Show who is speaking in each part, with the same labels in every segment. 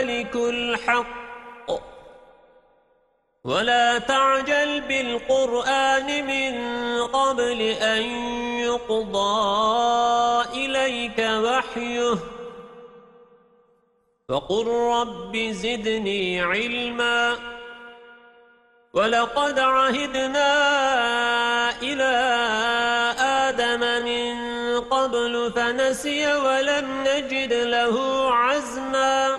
Speaker 1: الملك الحق. ولا تعجل بالقرآن من قبل أن يقضى إليك وحيه. فقل رب زدني علما. ولقد عهدنا إلى آدم من قبل فنسي ولم نجد له عزما.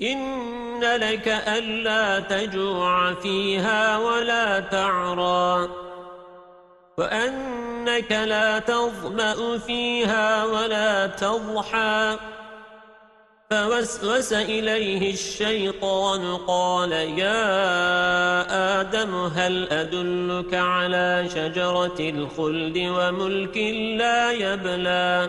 Speaker 1: إن لك ألا تجوع فيها ولا تعرى وأنك لا تظمأ فيها ولا تضحى فوسوس إليه الشيطان قال يا آدم هل أدلك على شجرة الخلد وملك لا يبلى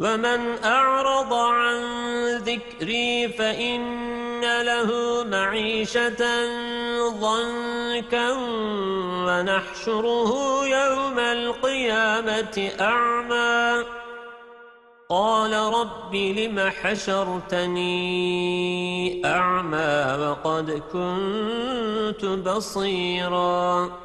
Speaker 1: ومن أعرض عن ذكري فإن له معيشة ضنكا ونحشره يوم القيامة أعمى قال رب لم حشرتني أعمى وقد كنت بصيراً